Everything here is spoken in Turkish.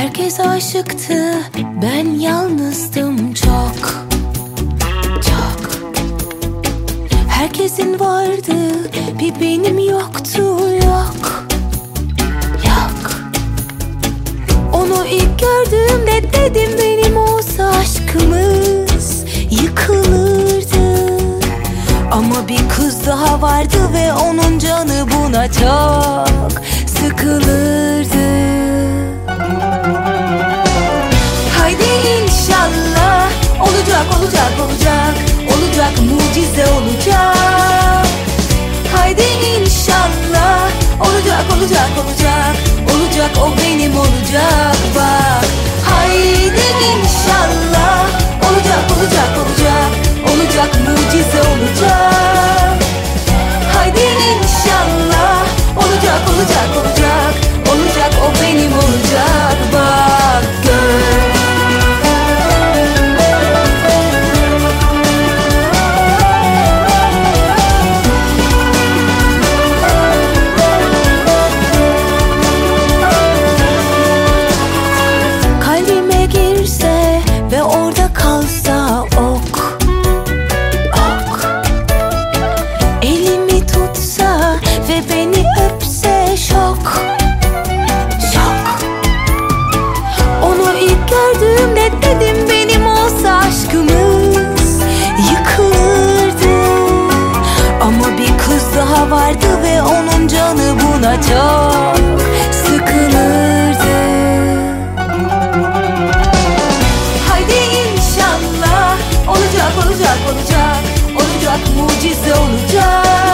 Herkes aşıktı ben yalnızdım çok Çok. Herkesin vardı bir benim yoktu yok Yok. Onu ilk gördüğümde dedim benim olsa aşkımız yıkılırdı. Ama bir kız daha vardı ve onun canı buna çok sıkılırdı mucize olacak. Haydi inşallah. Olacak olacak olacak. Olacak o benim olacak dedim benim olsa aşkımız yıkılırdı. Ama bir kız daha vardı ve onun canı buna çok sıkılırdı. Haydi inşallah olacak olacak olacak olacak mucize olacak